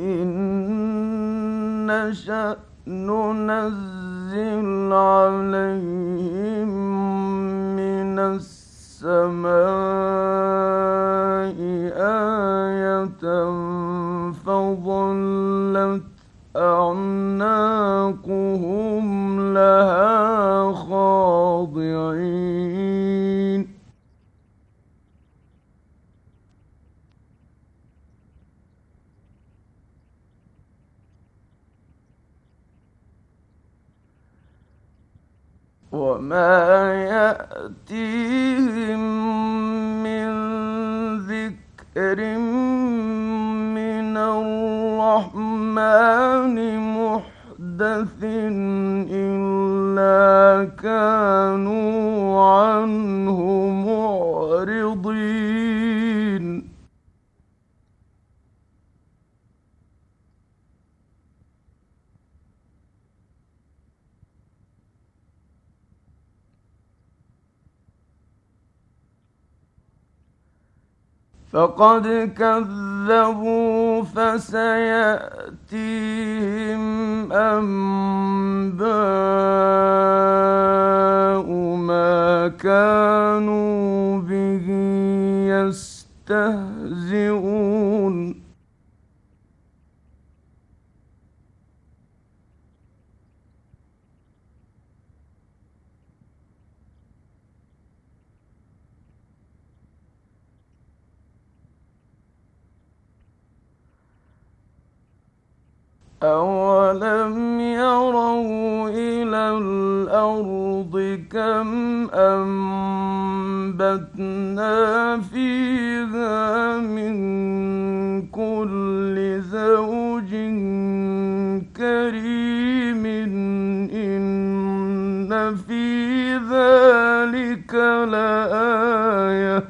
إن نشأ ننزل عليهم من السماء وما يأتيهم من ذكر من الرحمن محدث إلا كانوا عنه معرضين فقد كذبوا فسيأتيهم أنباء ما كانوا به يستهزئون. أولم يروا إلى الأرض كم أنبتنا فيها من كل زوج كريم إن في ذلك لآية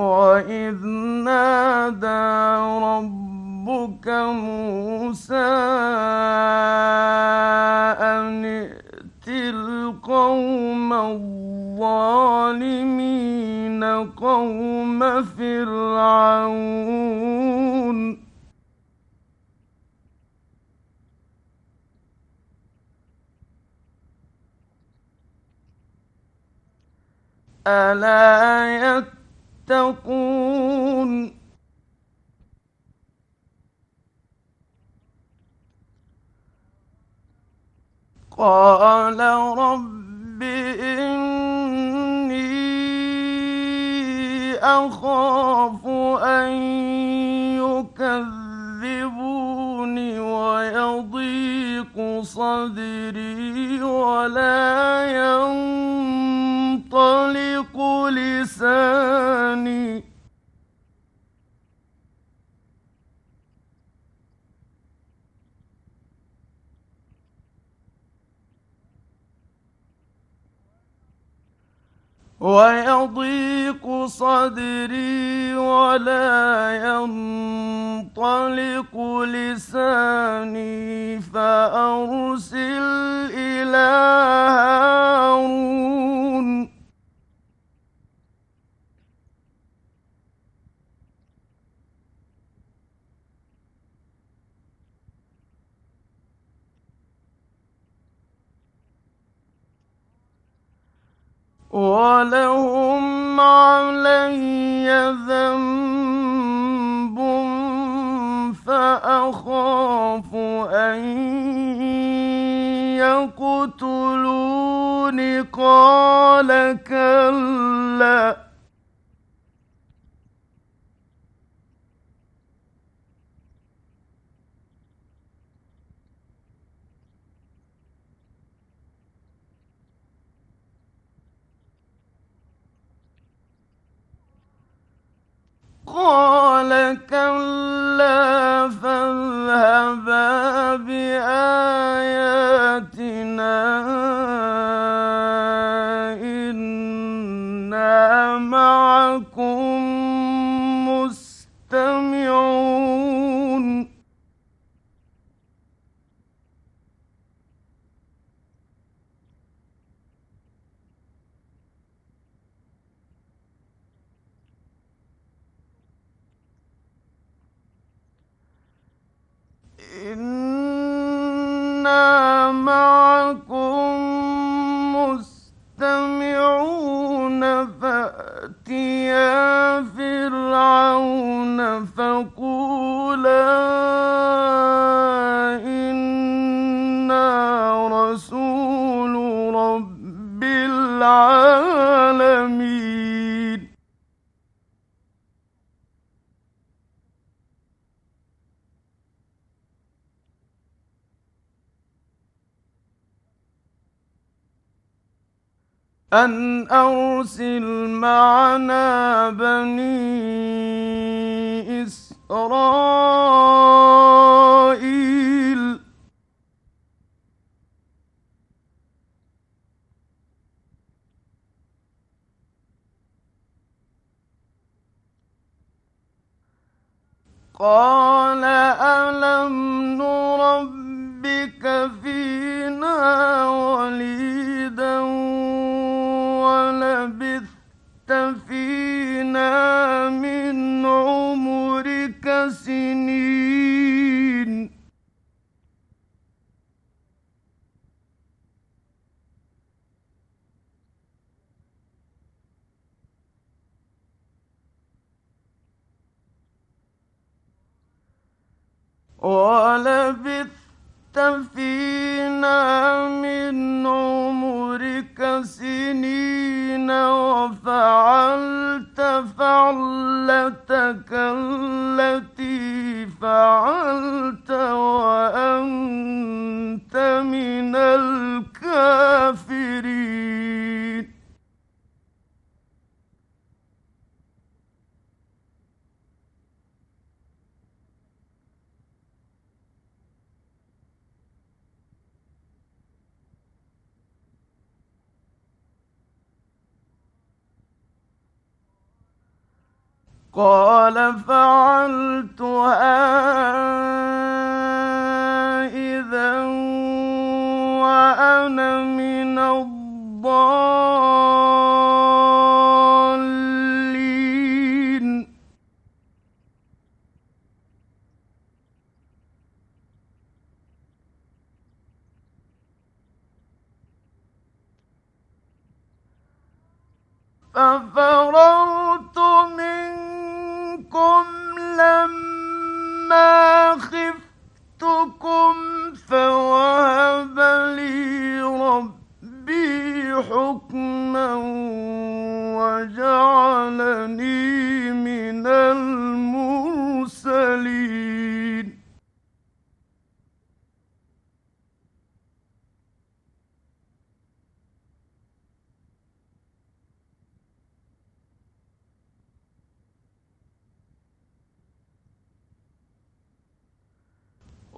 وإذ نادى ربك موسى أن ائت القوم الظالمين قوم فرعون ألا يتقون قال رب إني أخاف أن يكذبون ويضيق صدري ولا ينطلق لساني. ويضيق صدري ولا ينطلق لساني فأرسل إلى هارون. ولهم علي ذنب فأخاف أن يقتلون قال كلا قال كلا فاذهبا بآياتنا أن أرسل معنا بني إسرائيل. قال ألم نربك فينا وليدا ولبثت فينا من عمرك سنين. ولبثت فينا من عمرك سنين وفعلت فعلتك التي فعلت وأنت من الكافرين. قال فعلتها إذا وأنا من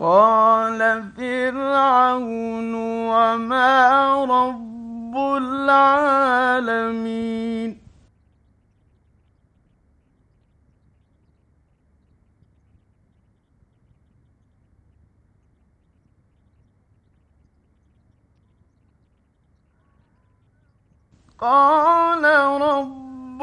قال فرعون وما رب العالمين. قال رب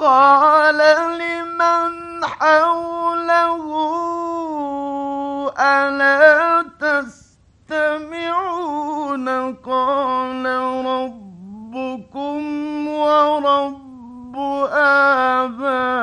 قال لمن حوله ألا تستمعون؟ قال ربكم ورب آبائكم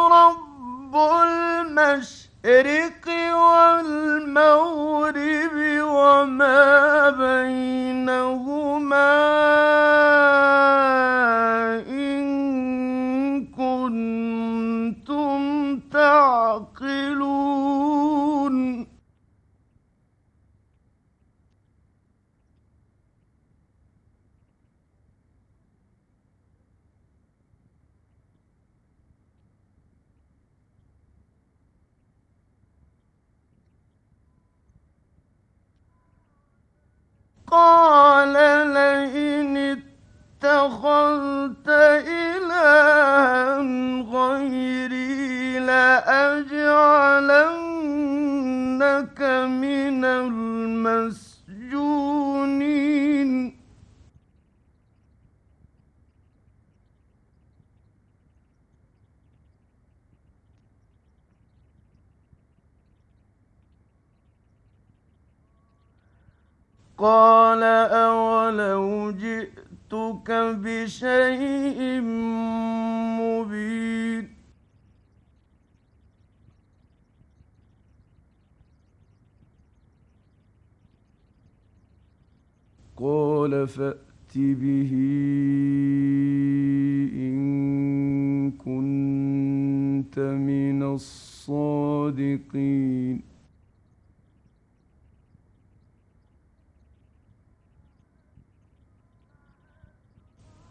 المشرق والمغرب وما بينهما جئتك بشيء مبين. قال فأت به إن كنت من الصادقين فألقى عصاه فإذا هي ثعبان مبين ونزع يده فإذا هي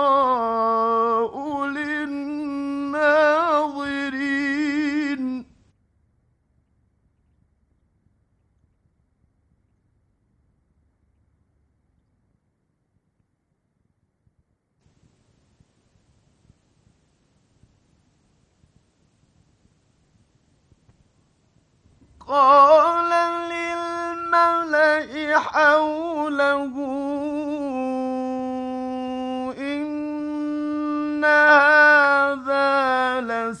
قال للملأ حوله إن هذا لس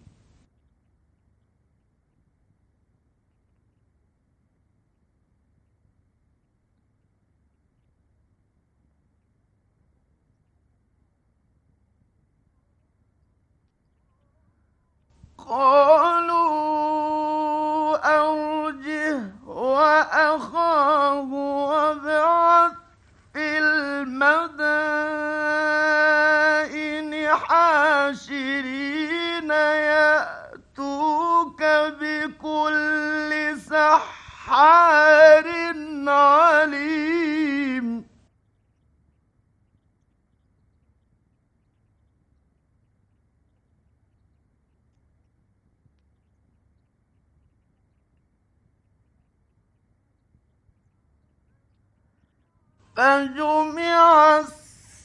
قالوا أرجه وأخاه وابعث في المدائن حاشرين يأتوك بكل سحار عليم. فجمع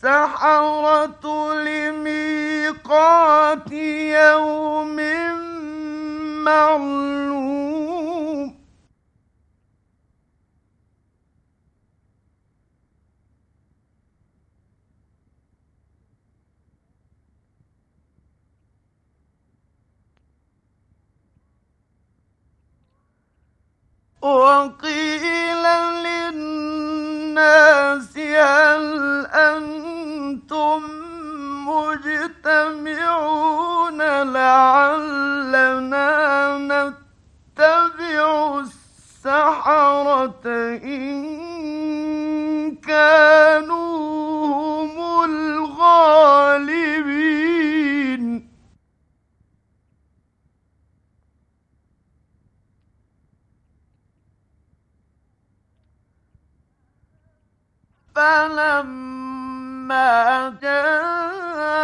السحرة لميقات يوم معلوم. وقيل للناس هل أنتم مجتمعون لعلنا نتبع السحرة إن كانوا هم الغالبين؟ فلما جاء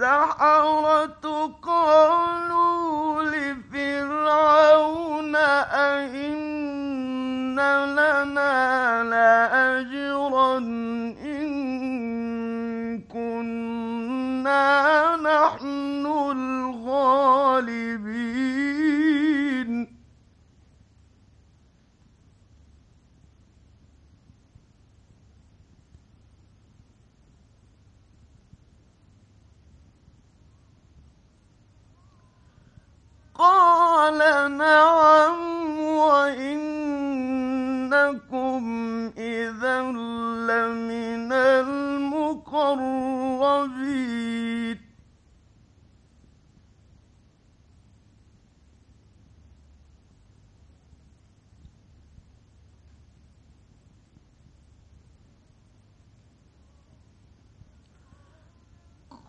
السحرة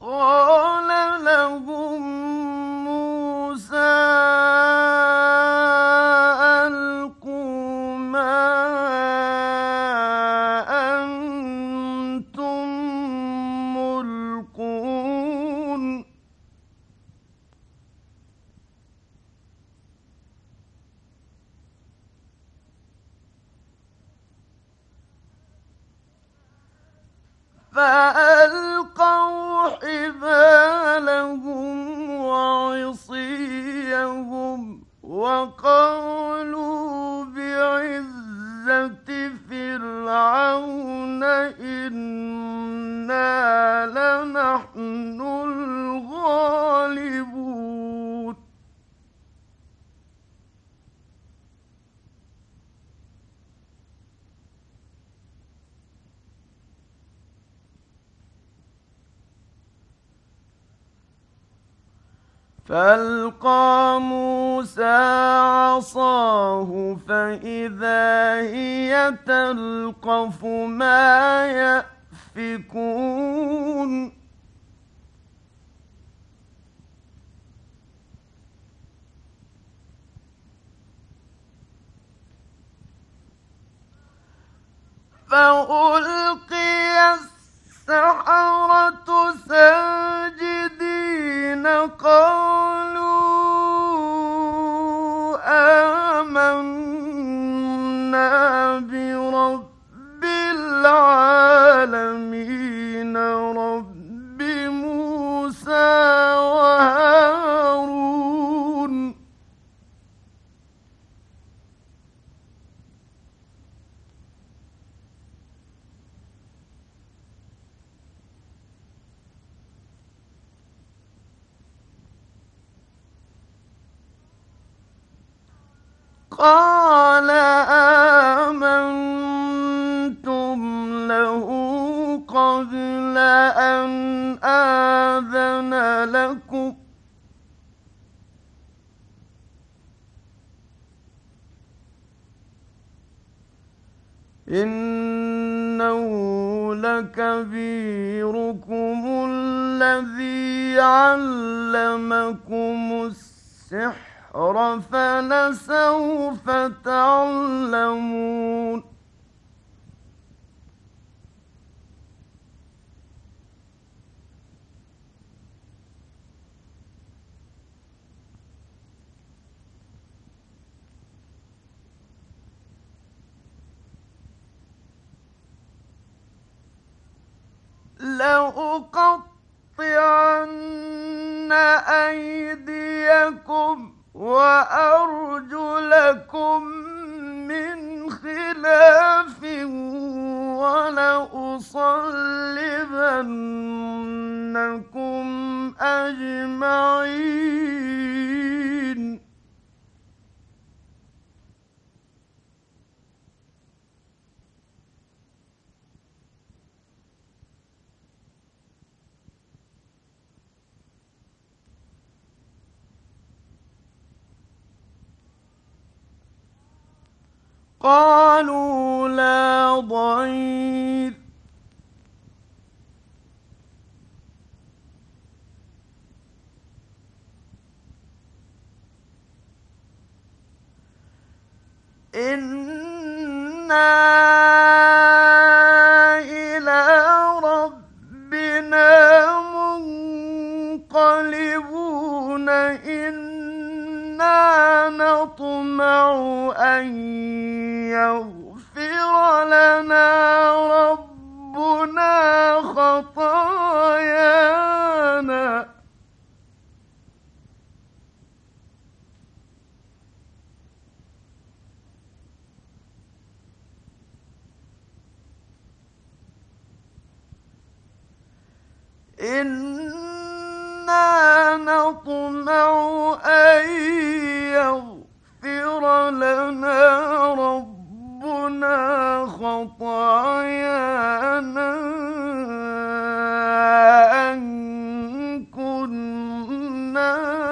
قال لهم فألقى موسى عصاه فإذا هي تلقف ما يأفكون. فألقي السحرة سبيلا لأقطعن أيديكم وأرجلكم من خلاف ولأصلبنكم أجمعين. قالوا لا ضير. إِنَّا نطمع أن يغفر لنا ربنا خطايانا إنا نطمع أن يغفر لنا ربنا خطايانا كنا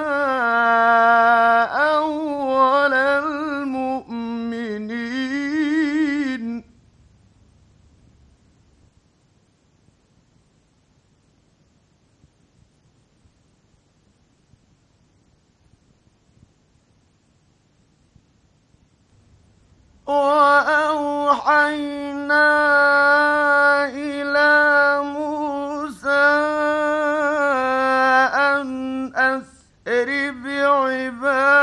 وأوحينا إلى موسى أن أسر بعبادي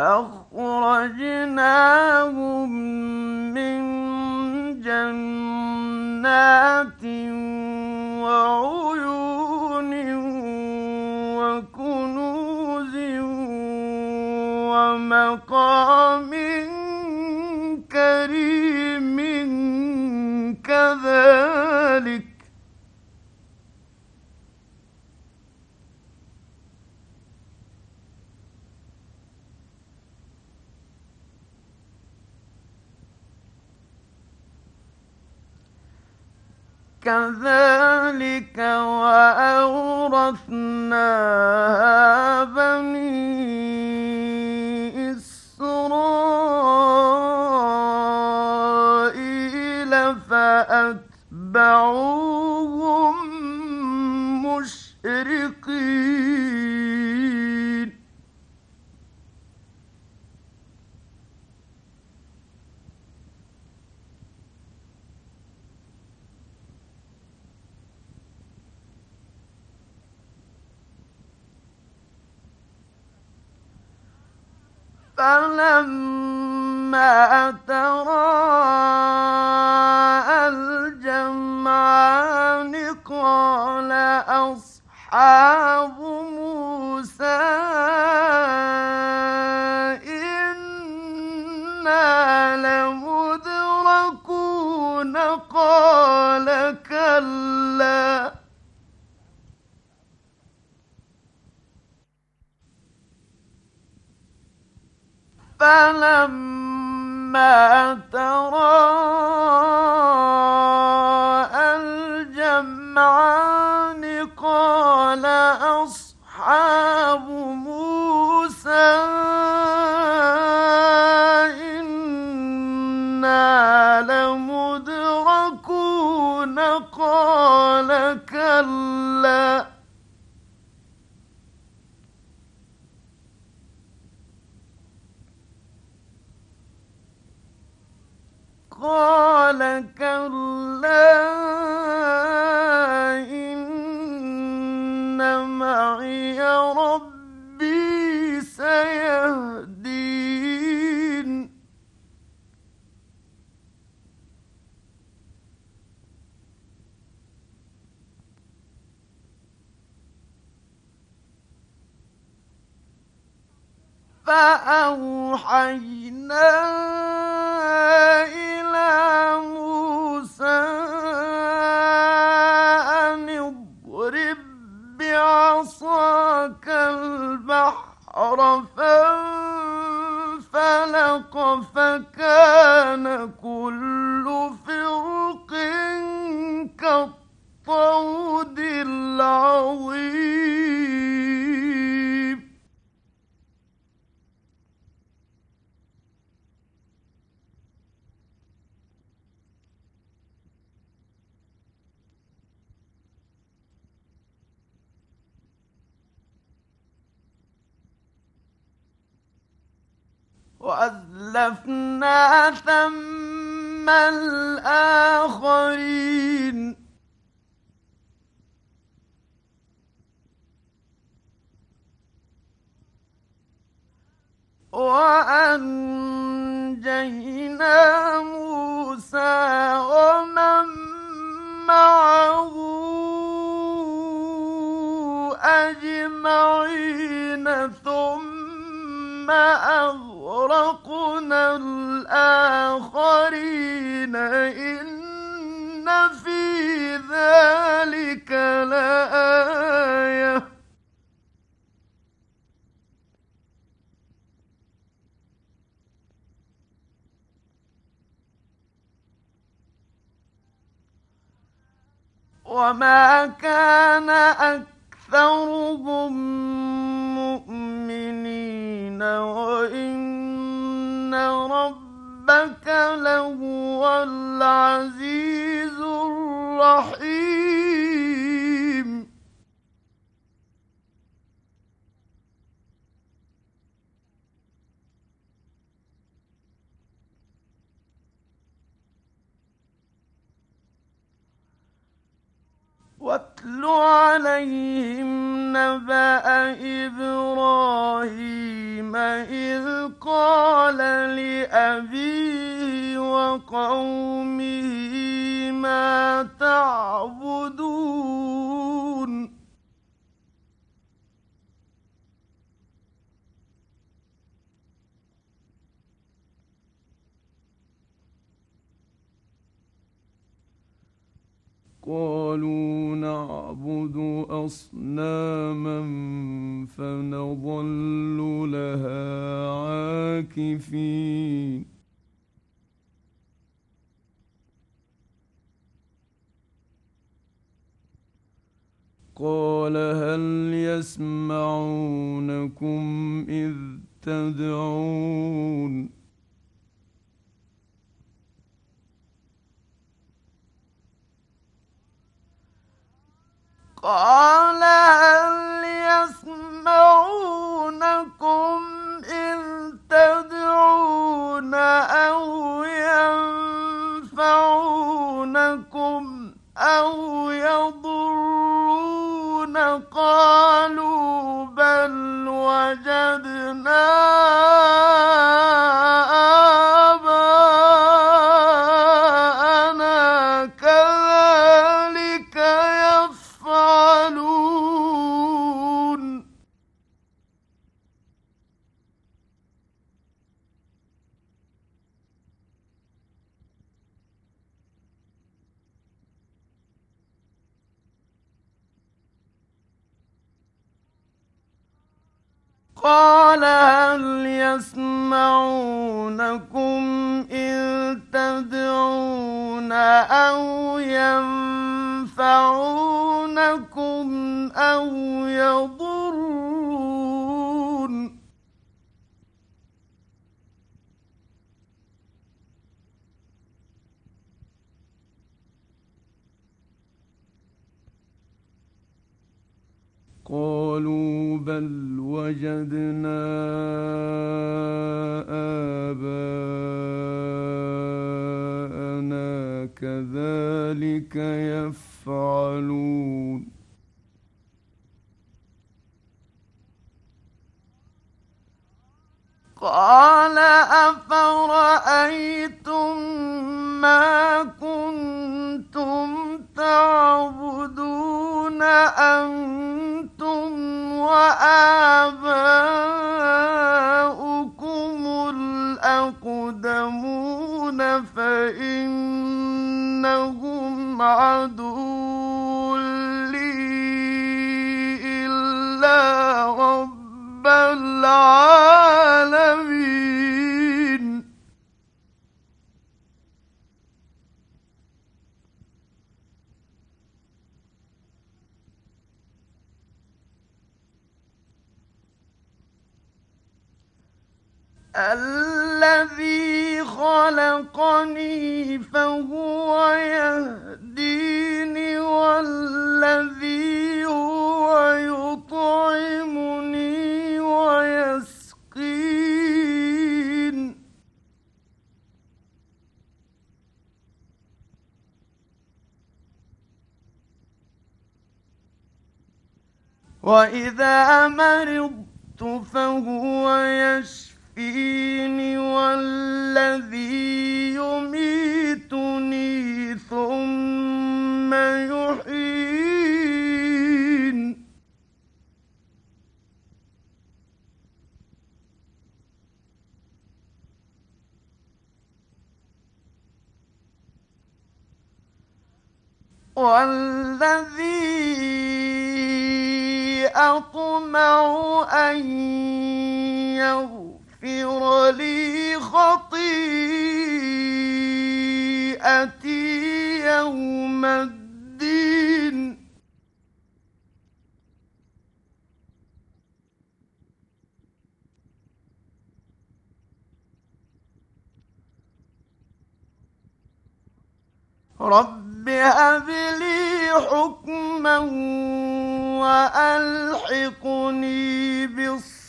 فأخرجناهم من جنات وعيون وكنوز ومقام كريم كذلك كذلك وأورثناها بني إسرائيل فأتبعوهم مشرقين. فلما تراءى الجمعان قال أصحاب موسى إنا لمدركون قال كلا فلما تراءى قال كلا وأزلفنا ثم الآخرين وأنجينا موسى ومن معه أجمعين ثم أغرقنا الآخرين إن في ذلك لآية. وما كان أكثرهم مؤمنين وإن ربك لهو العزيز الرحيم واتل عليهم نبأ إبراهيم إذ قال لأبيه وقومه ما تعبدون قالوا نعبد أصناما فنظل لها عاكفين. قال هل يسمعونكم إذ تدعون؟ قال يسمعونكم تدعون أو ينفعونكم أو قالوا بل وجدنا يفعلون. قال أفرأيتم ما كنتم تعبدون أنتم وآباؤكم الأقدمون فإنهم عدو لي إلا رب العالمين. الذي خلقني فهو يهديني والذي هو يطعمني ويسقين. وإذا مرضت فهو يشفيني والذي يميتني ثم يحيين. والذي أطمع أن يغفر لي خطيئتي يوم الدين. رب هب لي حكما وألحقني بالصالحين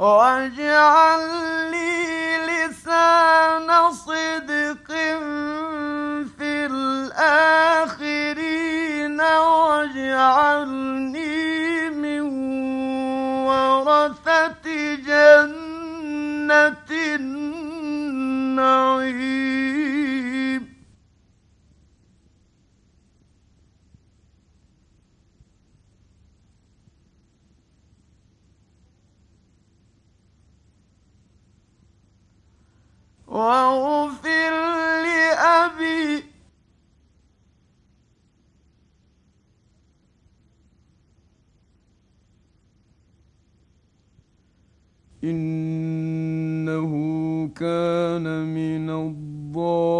واجعل لي لسان صدق في الآخرين واجعلني النعيم. واغفر لأبي إنه كان من الضالين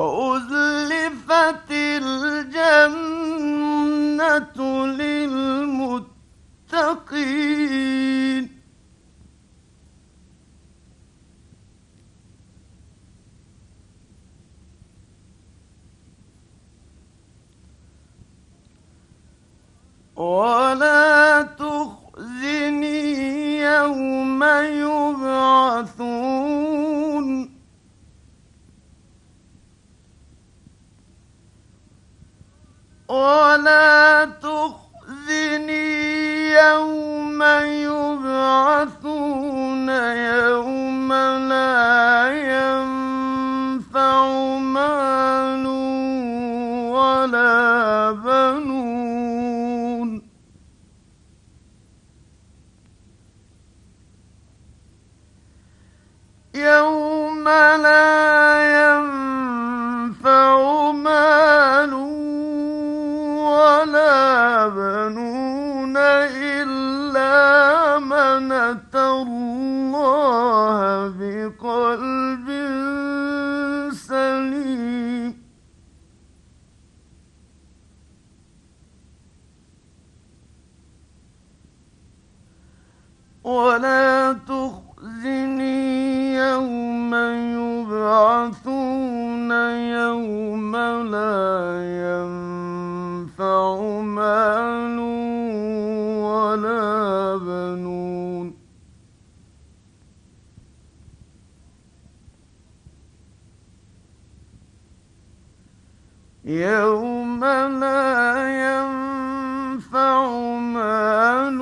وأزلفت الجنة للمتقين. ولا إلا من أتى الله بقلب سليم. ولا تخزني يوم يبعثون. يوم لا ينفع مال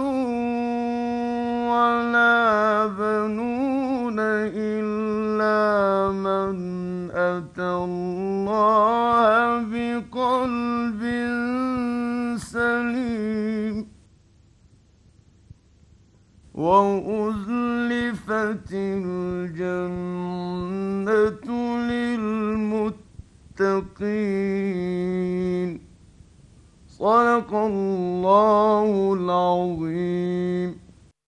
ولا بنون إلا من أتى الله بقلب سليم وأزلفت الجنة للمتقين المتقين. صدق الله العظيم.